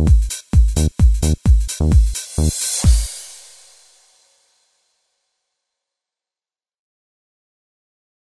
Awesome.